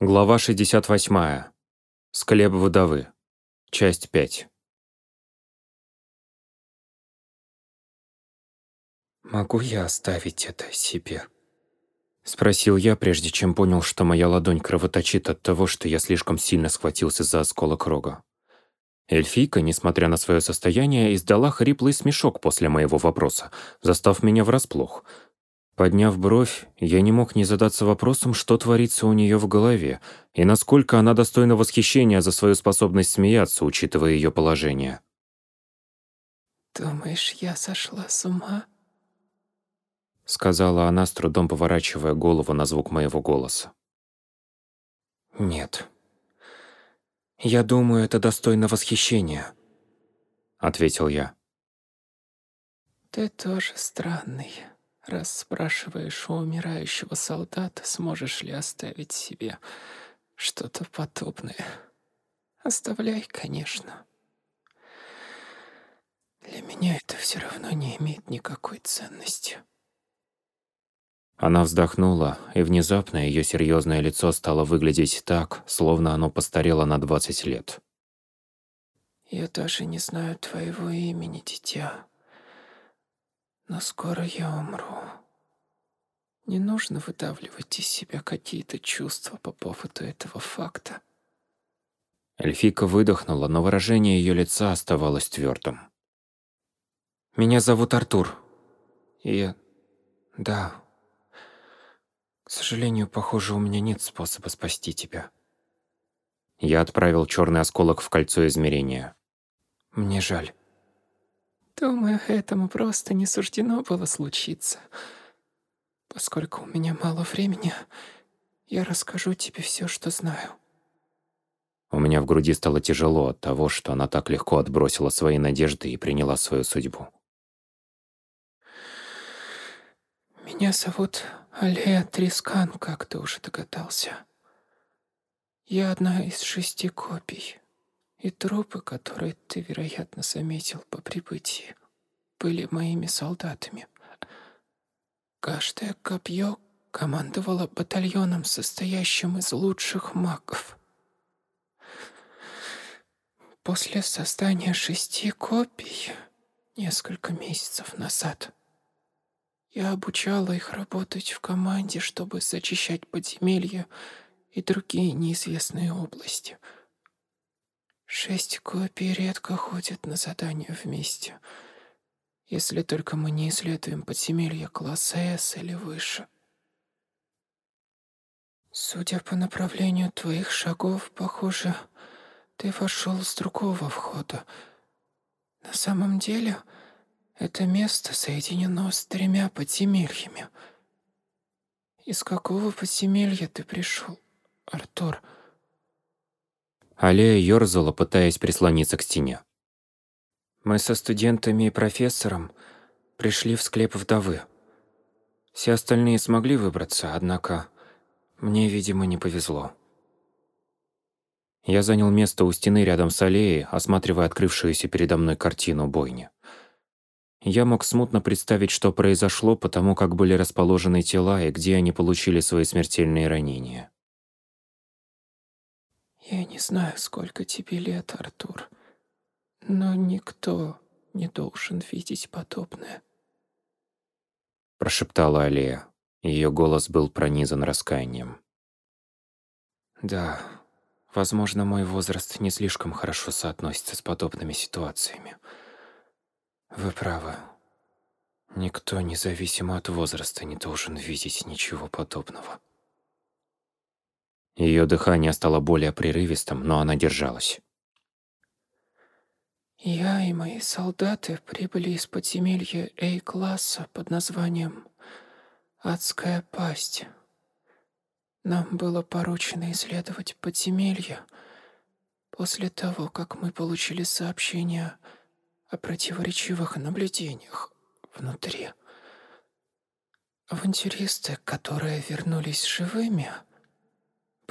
Глава 68. Склеп вдовы. Часть 5. «Могу я оставить это себе?» Спросил я, прежде чем понял, что моя ладонь кровоточит от того, что я слишком сильно схватился за осколок рога. Эльфийка, несмотря на свое состояние, издала хриплый смешок после моего вопроса, застав меня врасплох — Подняв бровь, я не мог не задаться вопросом, что творится у нее в голове, и насколько она достойна восхищения за свою способность смеяться, учитывая ее положение. «Думаешь, я сошла с ума?» Сказала она, с трудом поворачивая голову на звук моего голоса. «Нет. Я думаю, это достойно восхищения», — ответил я. «Ты тоже странный», раз спрашиваешь у умирающего солдата, сможешь ли оставить себе что-то подобное. Оставляй, конечно. Для меня это все равно не имеет никакой ценности. Она вздохнула, и внезапно ее серьезное лицо стало выглядеть так, словно оно постарело на 20 лет. «Я даже не знаю твоего имени, дитя», но скоро я умру. Не нужно выдавливать из себя какие-то чувства по поводу этого факта. Эльфика выдохнула, но выражение ее лица оставалось твердым. «Меня зовут Артур. И... да... К сожалению, похоже, у меня нет способа спасти тебя». Я отправил черный осколок в кольцо измерения. «Мне жаль». Думаю, этому просто не суждено было случиться. Поскольку у меня мало времени, я расскажу тебе все, что знаю. У меня в груди стало тяжело от того, что она так легко отбросила свои надежды и приняла свою судьбу. Меня зовут Алея Трискан, как ты уже догадался. Я одна из шести копий и трупы, которые ты, вероятно, заметил по прибытии, были моими солдатами. Каждое копье командовало батальоном, состоящим из лучших магов. После создания шести копий несколько месяцев назад я обучала их работать в команде, чтобы зачищать подземелья и другие неизвестные области — Шесть копий редко ходят на задания вместе, если только мы не исследуем подземелья класса С или выше. Судя по направлению твоих шагов, похоже, ты вошел с другого входа. На самом деле, это место соединено с тремя подземельями. Из какого подземелья ты пришел, Артур? — Аллея ёрзала, пытаясь прислониться к стене. «Мы со студентами и профессором пришли в склеп вдовы. Все остальные смогли выбраться, однако мне, видимо, не повезло». Я занял место у стены рядом с аллеей, осматривая открывшуюся передо мной картину бойни. Я мог смутно представить, что произошло, потому как были расположены тела и где они получили свои смертельные ранения. Я не знаю, сколько тебе лет, Артур, но никто не должен видеть подобное. Прошептала Алия. Ее голос был пронизан раскаянием. Да, возможно, мой возраст не слишком хорошо соотносится с подобными ситуациями. Вы правы. Никто, независимо от возраста, не должен видеть ничего подобного. Ее дыхание стало более прерывистым, но она держалась. «Я и мои солдаты прибыли из подземелья A-класса под названием «Адская пасть». Нам было поручено исследовать подземелье после того, как мы получили сообщение о противоречивых наблюдениях внутри. Авантюристы, которые вернулись живыми,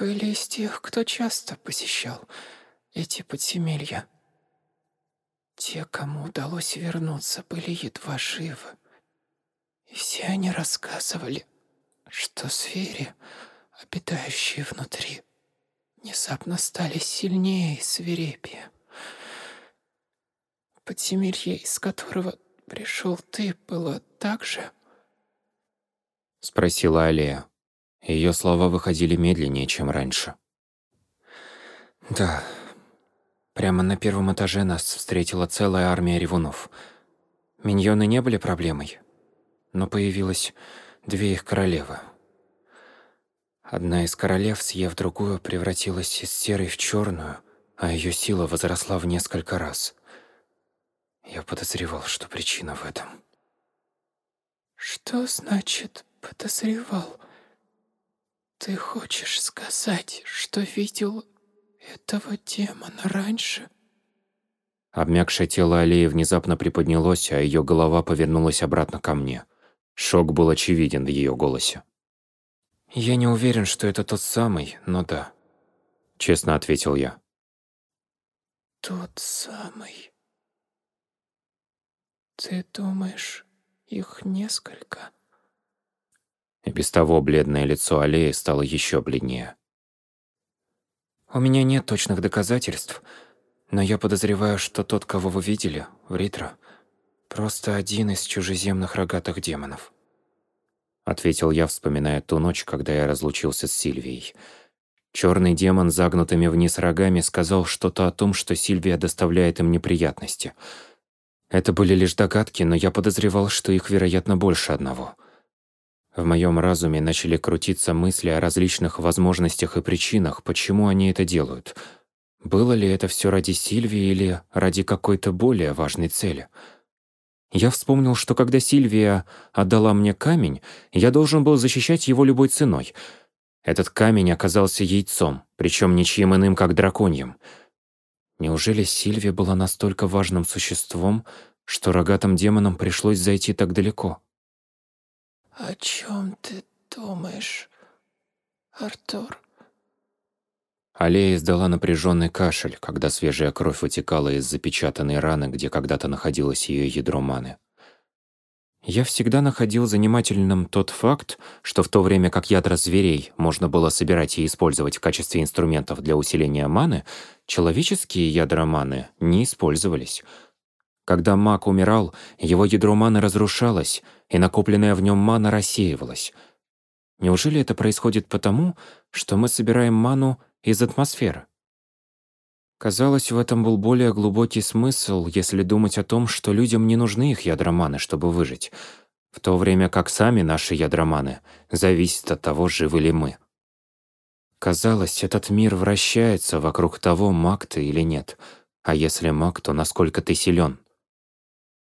были из тех, кто часто посещал эти подземелья. Те, кому удалось вернуться, были едва живы. И все они рассказывали, что звери, обитающие внутри, внезапно стали сильнее и свирепее. Подземелье, из которого пришел ты, было так же? Спросила Алия. Ее слова выходили медленнее, чем раньше. Да. Прямо на первом этаже нас встретила целая армия ревунов. Миньоны не были проблемой, но появилось две их королевы. Одна из королев, съев другую, превратилась из серой в черную, а ее сила возросла в несколько раз. Я подозревал, что причина в этом. Что значит «подозревал»? Ты хочешь сказать, что видел этого демона раньше? Обмякшее тело Алии внезапно приподнялось, а ее голова повернулась обратно ко мне. Шок был очевиден в ее голосе. «Я не уверен, что это тот самый, но да», — честно ответил я. «Тот самый. Ты думаешь, их несколько?» И без того бледное лицо Аллеи стало еще бледнее. «У меня нет точных доказательств, но я подозреваю, что тот, кого вы видели, Вритра, просто один из чужеземных рогатых демонов». Ответил я, вспоминая ту ночь, когда я разлучился с Сильвией. Черный демон с загнутыми вниз рогами сказал что-то о том, что Сильвия доставляет им неприятности. Это были лишь догадки, но я подозревал, что их, вероятно, больше одного — в моем разуме начали крутиться мысли о различных возможностях и причинах, почему они это делают. Было ли это все ради Сильвии или ради какой-то более важной цели? Я вспомнил, что когда Сильвия отдала мне камень, я должен был защищать его любой ценой. Этот камень оказался яйцом, причем ничьим иным, как драконьем. Неужели Сильвия была настолько важным существом, что рогатым демонам пришлось зайти так далеко? «О чем ты думаешь, Артур?» Аллея издала напряженный кашель, когда свежая кровь вытекала из запечатанной раны, где когда-то находилось ее ядро маны. Я всегда находил занимательным тот факт, что в то время как ядра зверей можно было собирать и использовать в качестве инструментов для усиления маны, человеческие ядра маны не использовались — когда маг умирал, его ядро маны разрушалось, и накопленная в нем мана рассеивалась. Неужели это происходит потому, что мы собираем ману из атмосферы? Казалось, в этом был более глубокий смысл, если думать о том, что людям не нужны их ядра маны, чтобы выжить, в то время как сами наши ядра маны зависят от того, живы ли мы. Казалось, этот мир вращается вокруг того, маг ты или нет, а если маг, то насколько ты силен.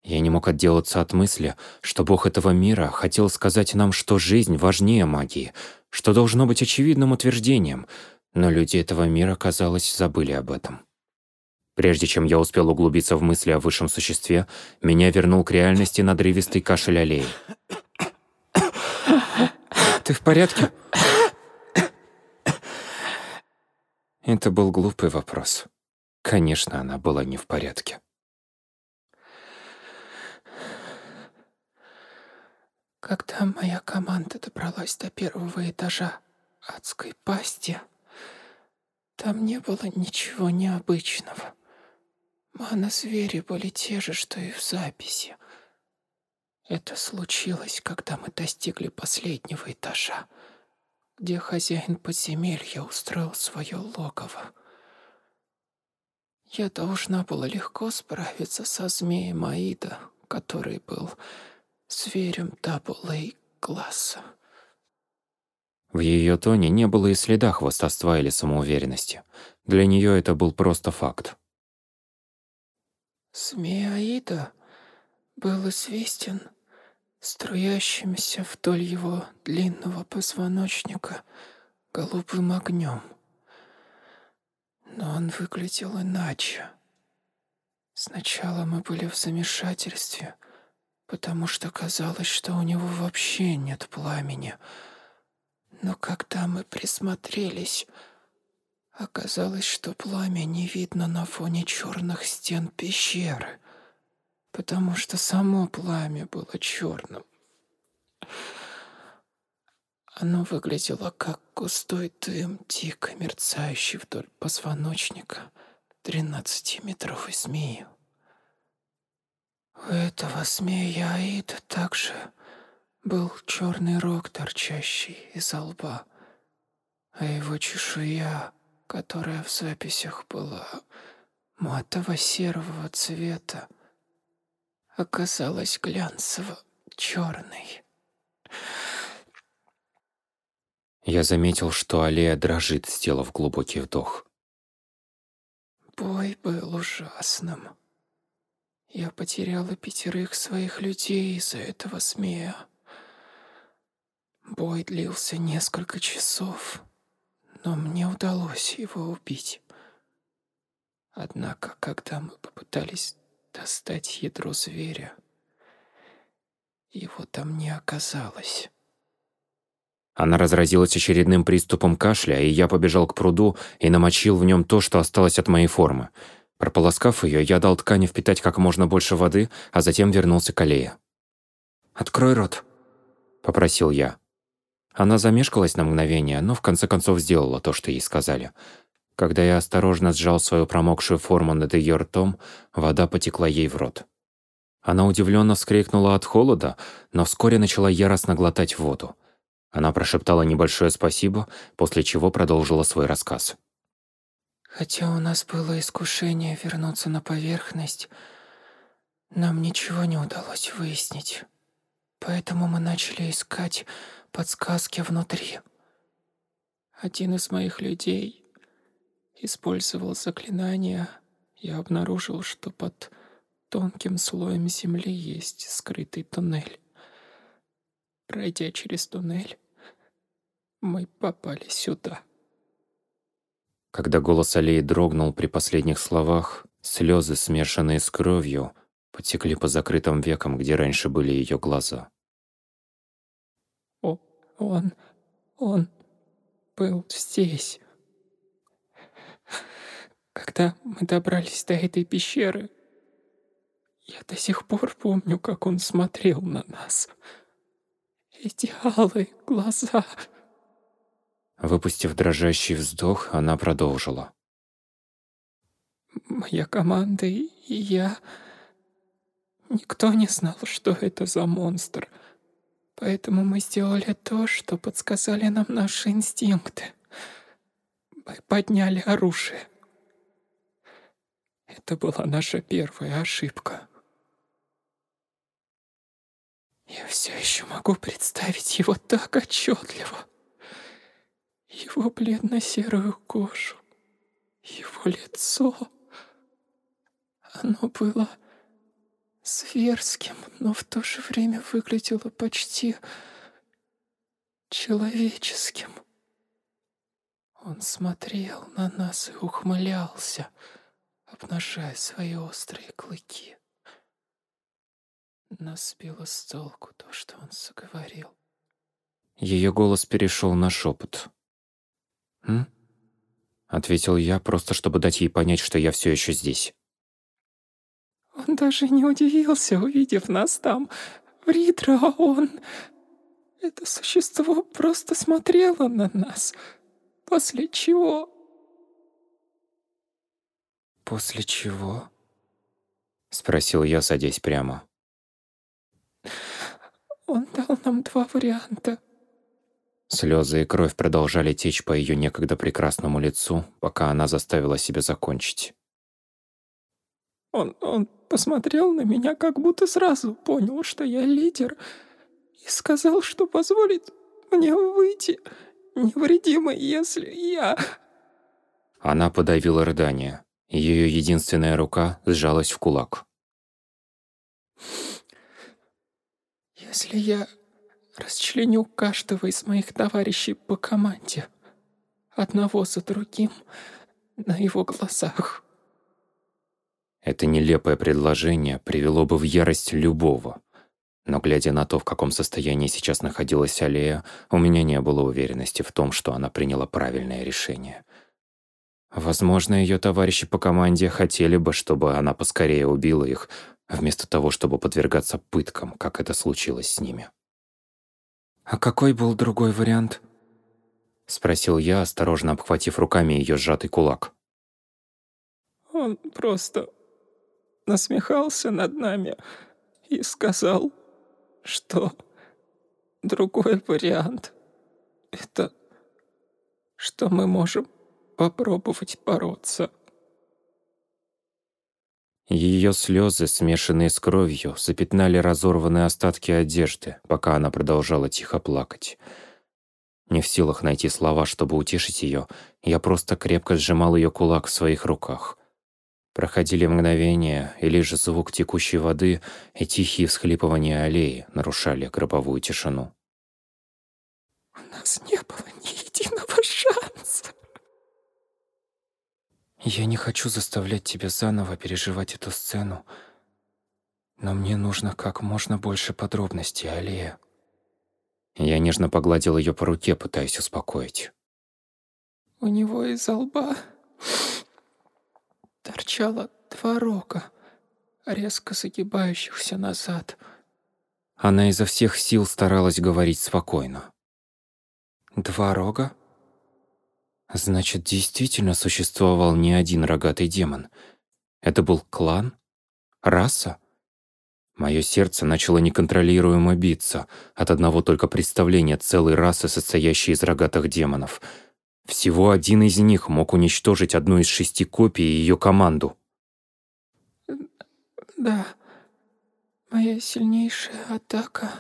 Я не мог отделаться от мысли, что Бог этого мира хотел сказать нам, что жизнь важнее магии, что должно быть очевидным утверждением, но люди этого мира, казалось, забыли об этом. Прежде чем я успел углубиться в мысли о высшем существе, меня вернул к реальности надрывистый кашель аллеи. «Ты в порядке?» Это был глупый вопрос. Конечно, она была не в порядке. Когда моя команда добралась до первого этажа адской пасти, там не было ничего необычного. Мана-звери были те же, что и в записи. Это случилось, когда мы достигли последнего этажа, где хозяин подземелья устроил свое логово. Я должна была легко справиться со змеем Аида, который был зверем double-A класса. В ее тоне не было и следа хвастовства или самоуверенности. Для нее это был просто факт. Змея был известен струящимся вдоль его длинного позвоночника голубым огнем. Но он выглядел иначе. Сначала мы были в замешательстве — потому что казалось, что у него вообще нет пламени. Но когда мы присмотрелись, оказалось, что пламя не видно на фоне черных стен пещеры, потому что само пламя было черным. Оно выглядело как густой дым, дико мерцающий вдоль позвоночника тринадцатиметровой змеи. У этого змея Аида также был черный рог, торчащий из лба, а его чешуя, которая в записях была матово-серого цвета, оказалась глянцево-черной. Я заметил, что Алия дрожит, сделав глубокий вдох. Бой был ужасным. Я потеряла пятерых своих людей из-за этого змея. Бой длился несколько часов, но мне удалось его убить. Однако, когда мы попытались достать ядро зверя, его там не оказалось. Она разразилась очередным приступом кашля, и я побежал к пруду и намочил в нем то, что осталось от моей формы. Прополоскав ее, я дал ткани впитать как можно больше воды, а затем вернулся к аллее. «Открой рот», — попросил я. Она замешкалась на мгновение, но в конце концов сделала то, что ей сказали. Когда я осторожно сжал свою промокшую форму над ее ртом, вода потекла ей в рот. Она удивленно вскрикнула от холода, но вскоре начала яростно глотать воду. Она прошептала небольшое спасибо, после чего продолжила свой рассказ. Хотя у нас было искушение вернуться на поверхность, нам ничего не удалось выяснить. Поэтому мы начали искать подсказки внутри. Один из моих людей использовал заклинание и обнаружил, что под тонким слоем земли есть скрытый туннель. Пройдя через туннель, мы попали сюда. Когда голос Алии дрогнул при последних словах, слезы, смешанные с кровью, потекли по закрытым векам, где раньше были ее глаза. О, он, он был здесь. Когда мы добрались до этой пещеры, я до сих пор помню, как он смотрел на нас. Эти алые глаза. Выпустив дрожащий вздох, она продолжила. Моя команда и я... Никто не знал, что это за монстр. Поэтому мы сделали то, что подсказали нам наши инстинкты. Мы подняли оружие. Это была наша первая ошибка. Я все еще могу представить его так отчетливо его бледно-серую кожу, его лицо. Оно было зверским, но в то же время выглядело почти человеческим. Он смотрел на нас и ухмылялся, обнажая свои острые клыки. Нас сбило с толку то, что он заговорил. Ее голос перешел на шепот. «М?» — ответил я, просто чтобы дать ей понять, что я все еще здесь. Он даже не удивился, увидев нас там, в Ритро, а он... Это существо просто смотрело на нас, после чего... «После чего?» — спросил я, садясь прямо. Он дал нам два варианта — Слезы и кровь продолжали течь по ее некогда прекрасному лицу, пока она заставила себя закончить. Он, он посмотрел на меня, как будто сразу понял, что я лидер, и сказал, что позволит мне выйти невредимой, если я... Она подавила рыдание. Ее единственная рука сжалась в кулак. «Если я расчленю каждого из моих товарищей по команде, одного за другим, на его глазах. Это нелепое предложение привело бы в ярость любого. Но глядя на то, в каком состоянии сейчас находилась Алия, у меня не было уверенности в том, что она приняла правильное решение. Возможно, ее товарищи по команде хотели бы, чтобы она поскорее убила их, вместо того, чтобы подвергаться пыткам, как это случилось с ними. «А какой был другой вариант?» Спросил я, осторожно обхватив руками ее сжатый кулак. Он просто насмехался над нами и сказал, что другой вариант — это что мы можем попробовать бороться. Ее слезы, смешанные с кровью, запятнали разорванные остатки одежды, пока она продолжала тихо плакать. Не в силах найти слова, чтобы утешить ее, я просто крепко сжимал ее кулак в своих руках. Проходили мгновения, и лишь звук текущей воды и тихие всхлипывания аллеи нарушали гробовую тишину. «У нас не было «Я не хочу заставлять тебя заново переживать эту сцену, но мне нужно как можно больше подробностей, Алия». Я нежно погладил ее по руке, пытаясь успокоить. «У него из лба торчало два рога, резко загибающихся назад. Она изо всех сил старалась говорить спокойно. «Два рога?» Значит, действительно существовал не один рогатый демон. Это был клан? Раса? Мое сердце начало неконтролируемо биться от одного только представления целой расы, состоящей из рогатых демонов — всего один из них мог уничтожить одну из шести копий и ее команду. Да, моя сильнейшая атака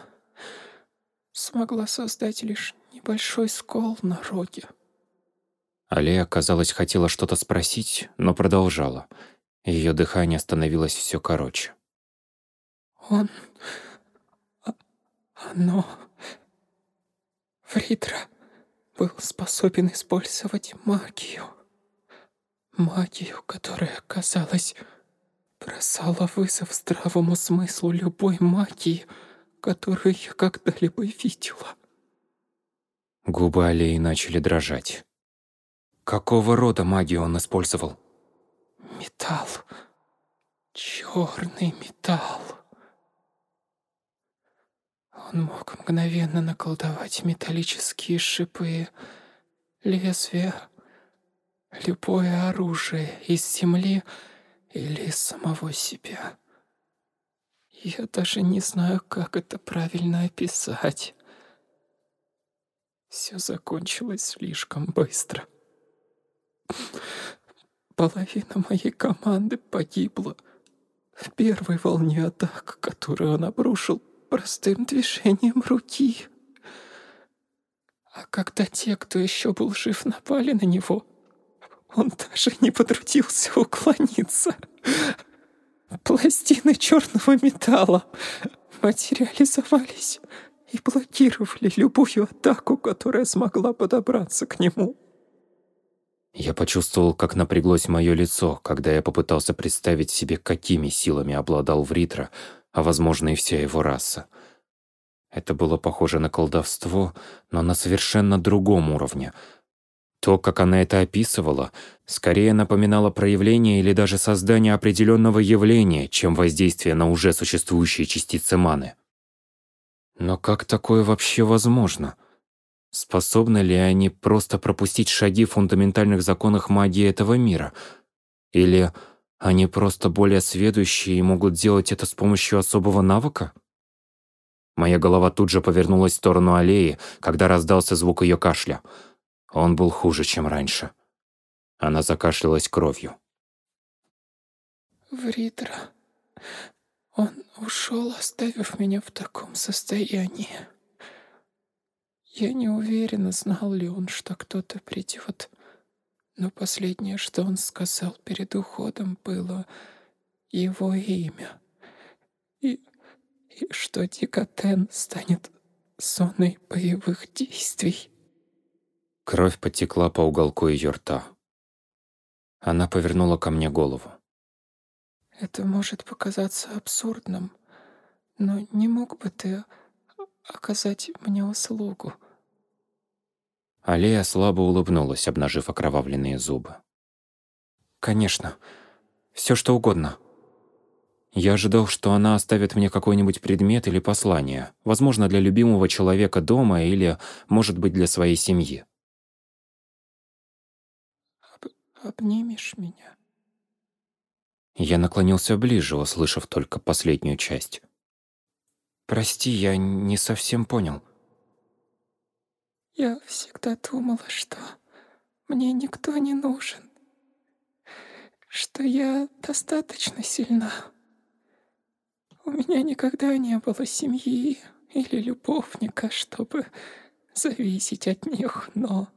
смогла создать лишь небольшой скол на роге. Алия, казалось, хотела что-то спросить, но продолжала. Ее дыхание становилось все короче. Он... А, оно... Фридра был способен использовать магию. Магию, которая, казалось, бросала вызов здравому смыслу любой магии, которую я когда-либо видела. Губы Алии начали дрожать. Какого рода магию он использовал? Металл. Черный металл. Он мог мгновенно наколдовать металлические шипы, лезвия, любое оружие из земли или из самого себя. Я даже не знаю, как это правильно описать. Все закончилось слишком быстро. Половина моей команды погибла в первой волне атак, которую он обрушил простым движением руки. А когда те, кто еще был жив, напали на него, он даже не потрудился уклониться. Пластины черного металла материализовались и блокировали любую атаку, которая смогла подобраться к нему. Я почувствовал, как напряглось мое лицо, когда я попытался представить себе, какими силами обладал Вритра, а возможно и вся его раса. Это было похоже на колдовство, но на совершенно другом уровне. То, как она это описывала, скорее напоминало проявление или даже создание определенного явления, чем воздействие на уже существующие частицы маны. Но как такое вообще возможно? Способны ли они просто пропустить шаги в фундаментальных законах магии этого мира? Или они просто более сведущие и могут делать это с помощью особого навыка? Моя голова тут же повернулась в сторону аллеи, когда раздался звук ее кашля. Он был хуже, чем раньше. Она закашлялась кровью. Вридра, он ушел, оставив меня в таком состоянии. Я не уверена, знал ли он, что кто-то придет. Но последнее, что он сказал перед уходом, было его имя. И, и что Дикотен станет зоной боевых действий. Кровь потекла по уголку ее рта. Она повернула ко мне голову. Это может показаться абсурдным, но не мог бы ты оказать мне услугу? Алия слабо улыбнулась, обнажив окровавленные зубы. «Конечно. Все что угодно». Я ожидал, что она оставит мне какой-нибудь предмет или послание, возможно, для любимого человека дома или, может быть, для своей семьи. Об обнимешь меня? Я наклонился ближе, услышав только последнюю часть. «Прости, я не совсем понял». Я всегда думала, что мне никто не нужен, что я достаточно сильна. У меня никогда не было семьи или любовника, чтобы зависеть от них, но...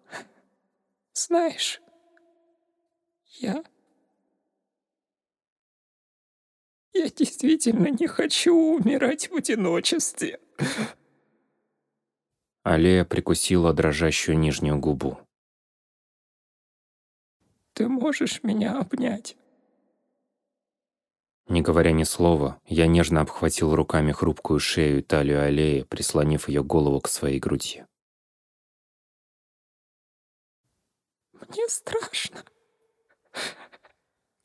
Знаешь, я... Я действительно не хочу умирать в одиночестве. Алея прикусила дрожащую нижнюю губу. Ты можешь меня обнять? Не говоря ни слова, я нежно обхватил руками хрупкую шею и талию Аллеи, прислонив ее голову к своей груди. Мне страшно.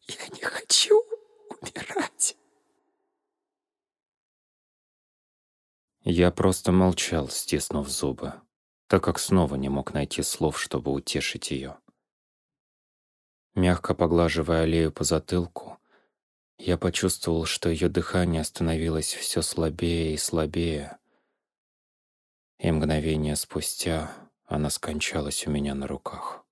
Я не хочу умирать. Я просто молчал, стиснув зубы, так как снова не мог найти слов, чтобы утешить ее. Мягко поглаживая Аллею по затылку, я почувствовал, что ее дыхание становилось все слабее и слабее, и мгновение спустя она скончалась у меня на руках.